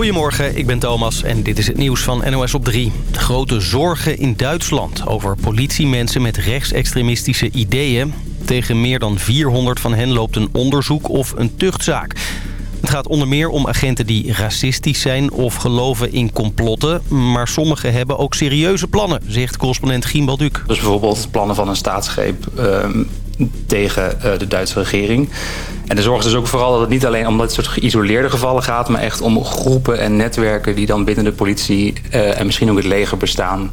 Goedemorgen, ik ben Thomas en dit is het nieuws van NOS op 3. Grote zorgen in Duitsland over politiemensen met rechtsextremistische ideeën. Tegen meer dan 400 van hen loopt een onderzoek of een tuchtzaak. Het gaat onder meer om agenten die racistisch zijn of geloven in complotten. Maar sommigen hebben ook serieuze plannen, zegt correspondent Gien Balduc. Dus bijvoorbeeld plannen van een staatsgreep uh, tegen uh, de Duitse regering. En de zorg is dus ook vooral dat het niet alleen om dit soort geïsoleerde gevallen gaat... maar echt om groepen en netwerken die dan binnen de politie... Uh, en misschien ook het leger bestaan...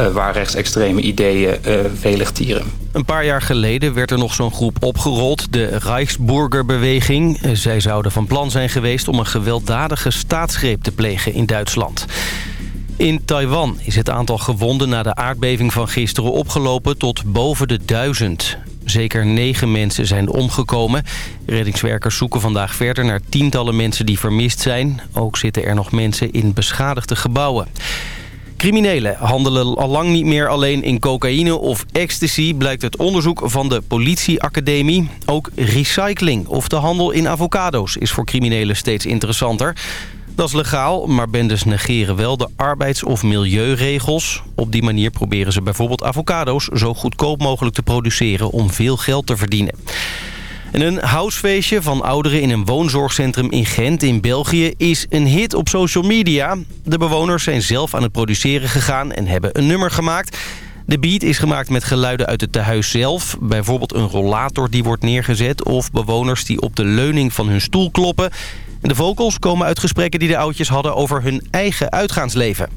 Uh, waar rechtsextreme ideeën uh, velig tieren. Een paar jaar geleden werd er nog zo'n groep opgerold, de Reichsburgerbeweging. Zij zouden van plan zijn geweest om een gewelddadige staatsgreep te plegen in Duitsland. In Taiwan is het aantal gewonden na de aardbeving van gisteren opgelopen tot boven de duizend. Zeker negen mensen zijn omgekomen. Reddingswerkers zoeken vandaag verder naar tientallen mensen die vermist zijn. Ook zitten er nog mensen in beschadigde gebouwen. Criminelen handelen al lang niet meer alleen in cocaïne of ecstasy... blijkt het onderzoek van de politieacademie. Ook recycling of de handel in avocado's is voor criminelen steeds interessanter... Dat is legaal, maar bendes negeren wel de arbeids- of milieuregels. Op die manier proberen ze bijvoorbeeld avocado's zo goedkoop mogelijk te produceren om veel geld te verdienen. En een housefeestje van ouderen in een woonzorgcentrum in Gent in België is een hit op social media. De bewoners zijn zelf aan het produceren gegaan en hebben een nummer gemaakt. De beat is gemaakt met geluiden uit het tehuis zelf. Bijvoorbeeld een rollator die wordt neergezet of bewoners die op de leuning van hun stoel kloppen. De vocals komen uit gesprekken die de oudjes hadden over hun eigen uitgaansleven.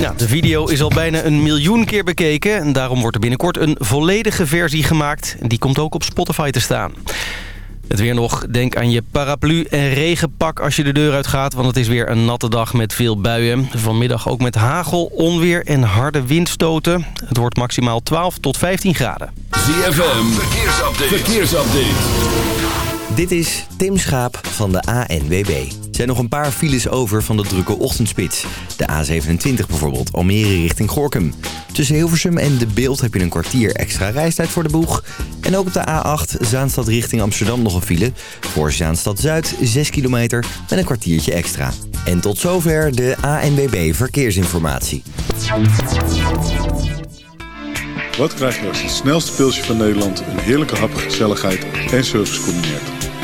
Nou, de video is al bijna een miljoen keer bekeken. En daarom wordt er binnenkort een volledige versie gemaakt. Die komt ook op Spotify te staan. Het weer nog. Denk aan je paraplu en regenpak als je de deur uitgaat. Want het is weer een natte dag met veel buien. Vanmiddag ook met hagel, onweer en harde windstoten. Het wordt maximaal 12 tot 15 graden. ZFM, verkeersupdate. verkeersupdate. Dit is Tim Schaap van de ANWB. Er zijn nog een paar files over van de drukke ochtendspits. De A27 bijvoorbeeld, Almere richting Gorkum. Tussen Hilversum en De Beeld heb je een kwartier extra reistijd voor de boeg. En ook op de A8 Zaanstad richting Amsterdam nog een file. Voor Zaanstad Zuid 6 kilometer met een kwartiertje extra. En tot zover de ANWB Verkeersinformatie. Wat krijg je als het snelste pilsje van Nederland... een heerlijke hap, gezelligheid en service combineert?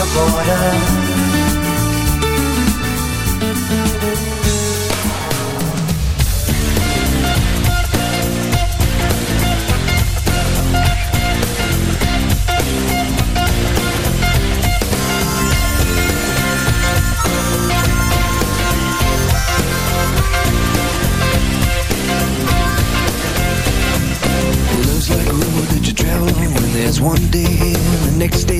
the border. Like a that you travel when There's one day here, the next day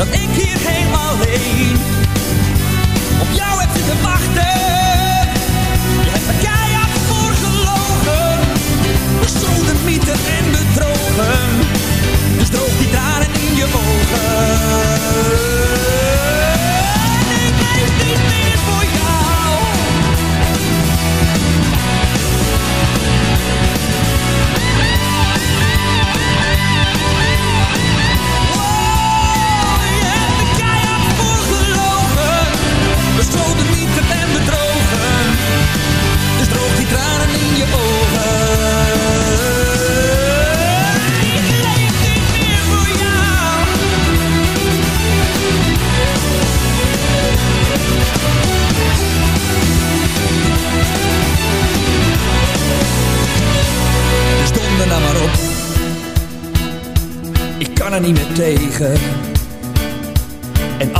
Dat ik hier helemaal alleen. Op jou heb zitten wachten. Je hebt er keihard voor gelogen. Bestolen, mythen en bedrogen. Dus droog die tranen in je ogen.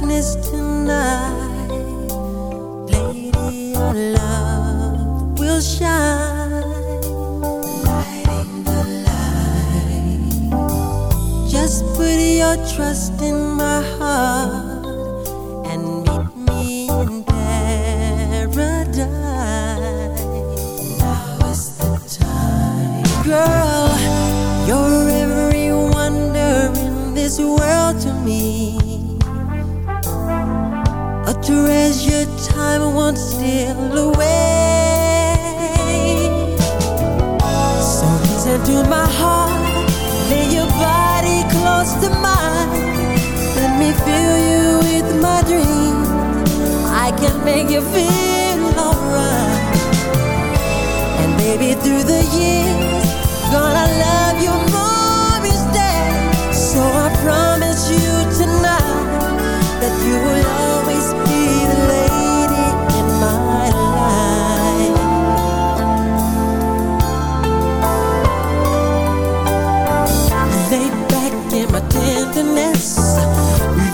Darkness tonight. Lady, your love will shine. Lighting the light. Just put your trust in my heart A your time won't steal away. So listen to my heart, lay your body close to mine. Let me fill you with my dreams. I can make you feel alright. And baby, through the years, gonna love you more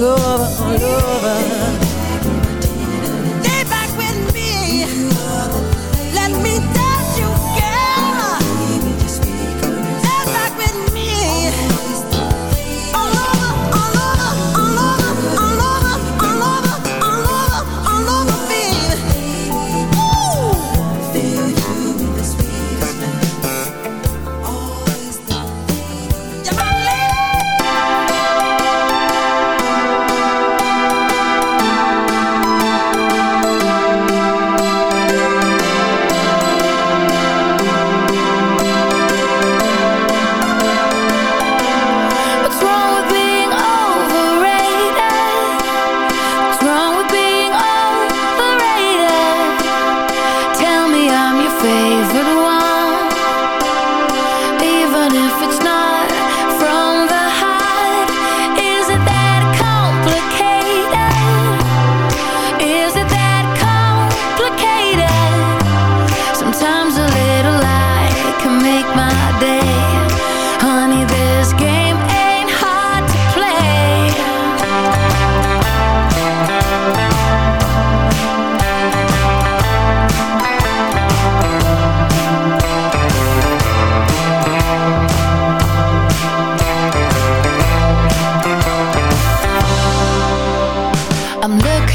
lover, on.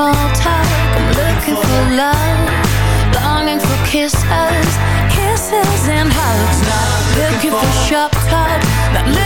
small talk. I'm looking for love. Longing for kisses. Kisses and hugs. Not looking for sharp talk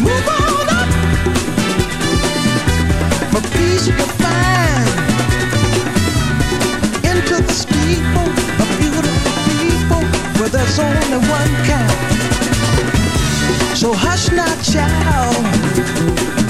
Move on up. For peace you find Into the beautiful people Where there's only one kind So hush now, child.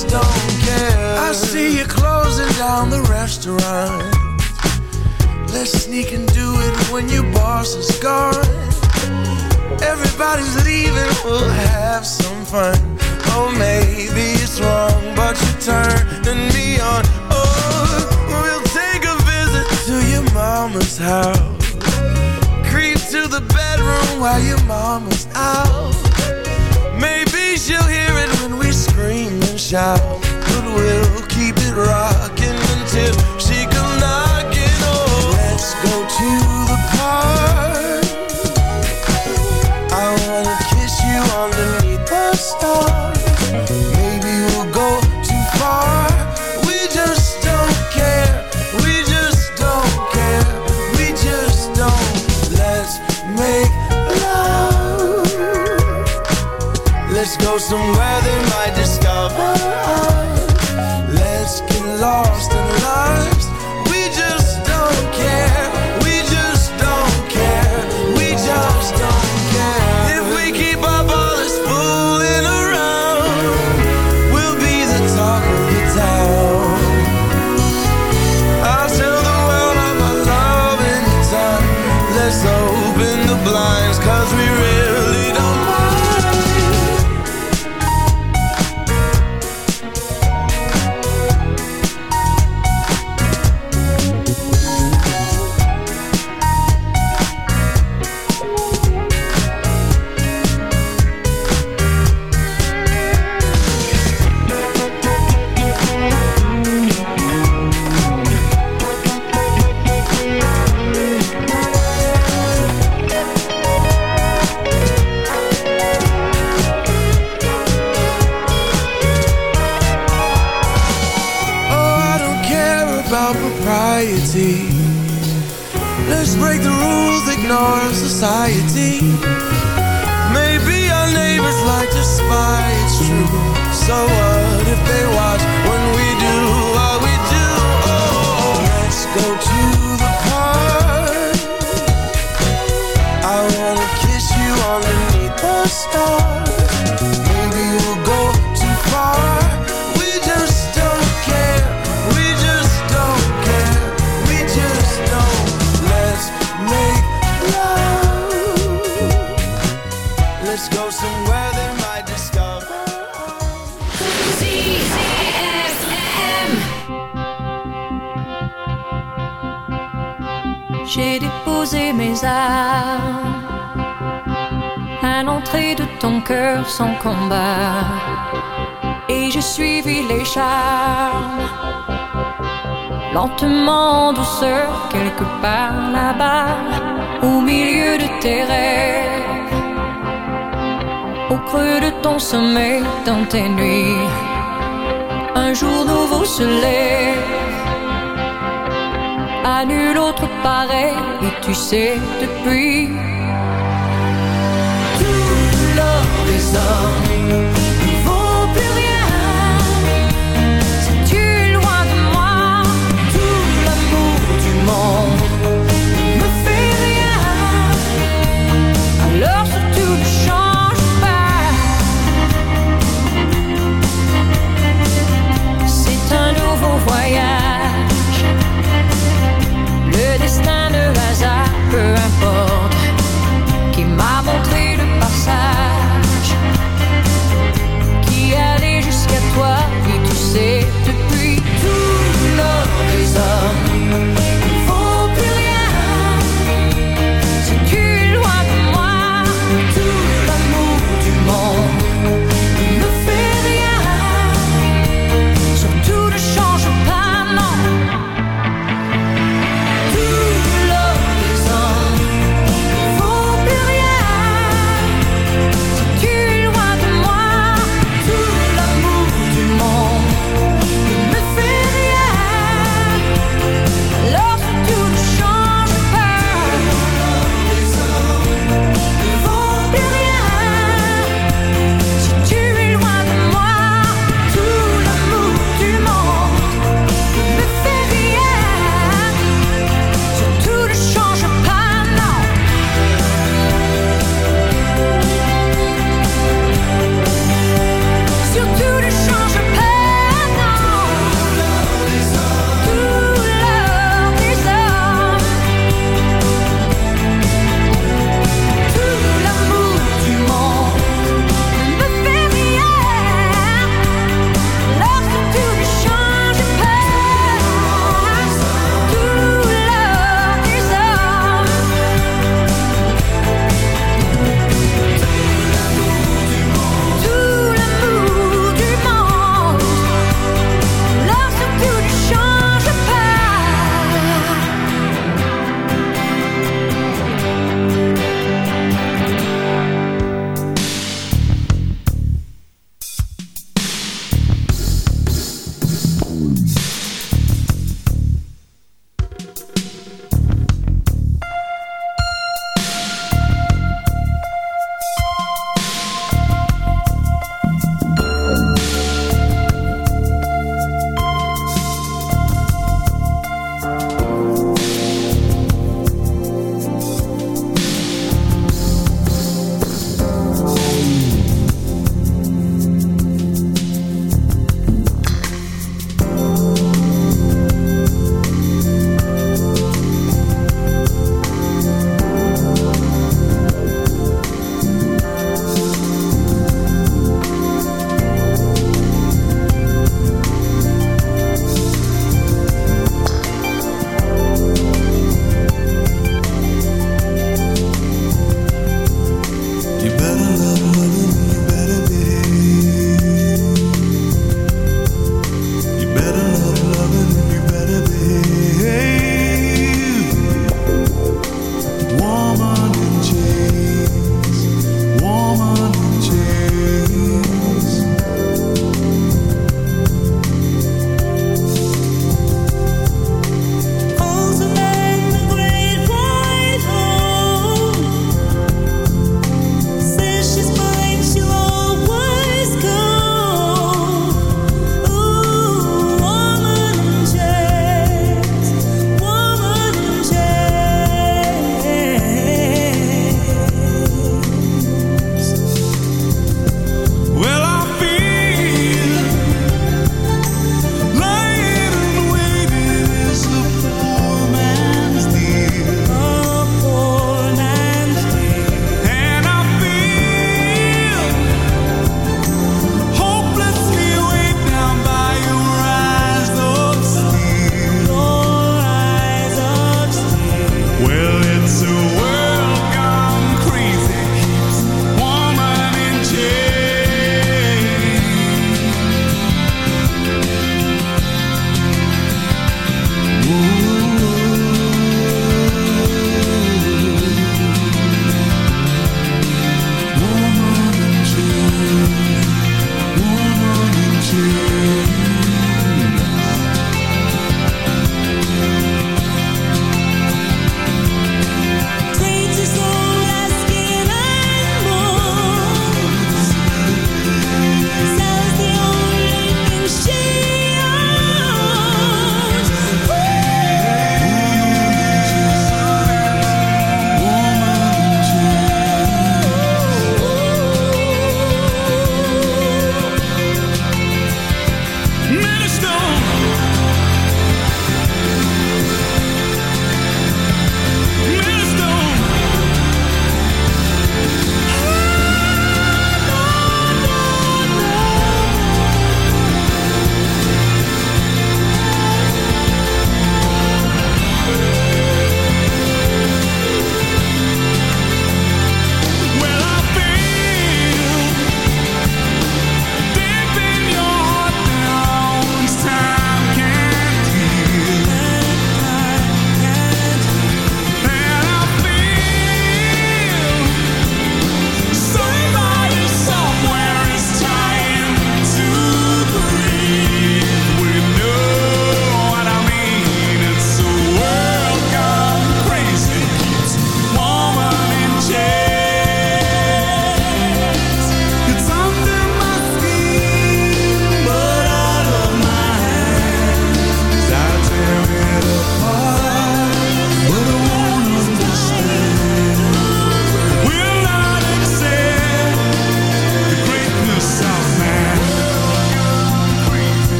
Just don't care. I see you closing down the restaurant. Let's sneak and do it when your boss is gone. Everybody's leaving, we'll have some fun. Oh, maybe it's wrong, but you're turning me on. Oh, we'll take a visit to your mama's house. Creep to the bedroom while your mama's out. Maybe she'll hear shout. But we'll keep it rocking until she come knocking. Oh, let's go to the park. I wanna kiss you underneath the stars. Maybe we'll go too far. We just don't care. We just don't care. We just don't. Let's make love. Let's go somewhere Let's break the rules, ignore society. À l'entrée de ton cœur sans combat. Et j'ai suivi les charmes, lentement en douceur, quelque part là-bas, au milieu de tes rêves, au creux de ton sommeil, dans tes nuits. Un jour nouveau se lève nul autre pareil. Et tu sais depuis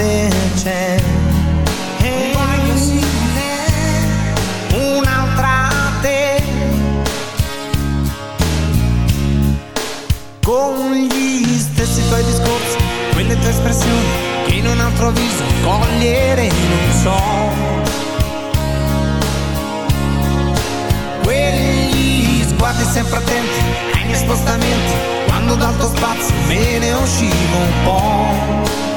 Chissà se c'è. Un guaio simile. Un'altra te. Con gli stessi tuoi discorsi, quelle tue espressioni che in un altro viso cogliere non so. Quegli sguardi sempre attenti ai spostamenti, quando dal tuo spazio me ne uscivo un po'.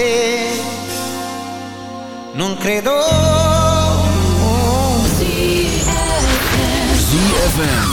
Te non credo ZFM.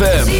ZFM.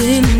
in